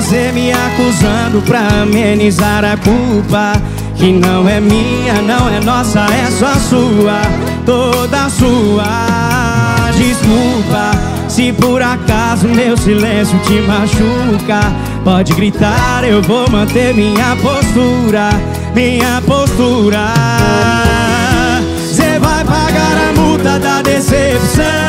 Você me acusando pra amenizar a culpa. Que não é minha, não é nossa, é só sua. Toda sua Desculpa. Se por acaso meu silêncio te machuca Pode gritar, eu vou manter minha postura Minha postura. Cê vai pagar a multa da decepção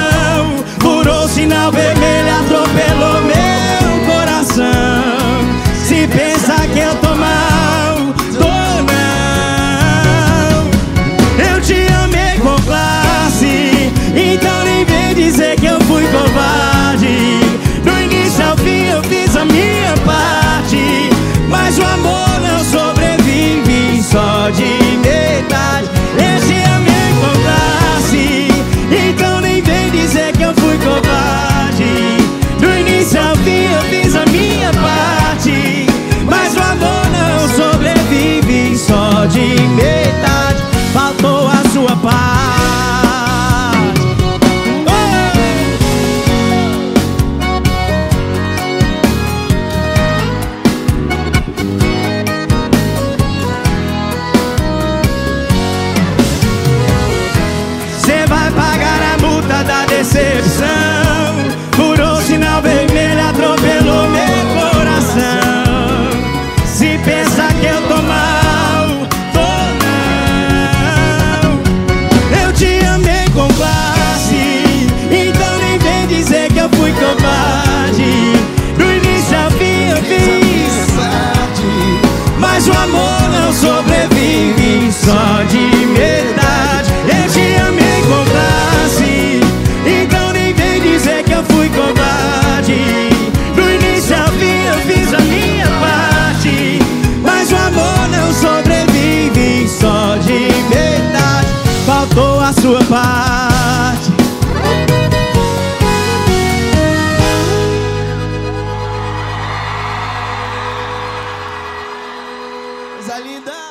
amor não sobrevive só de metade Eu te amei com classe. Então nem vem dizer que eu fui covarde. Do início ao fim eu fiz a minha parte. Mas o amor não sobrevive só de metade Faltou a sua parte Coisa linda!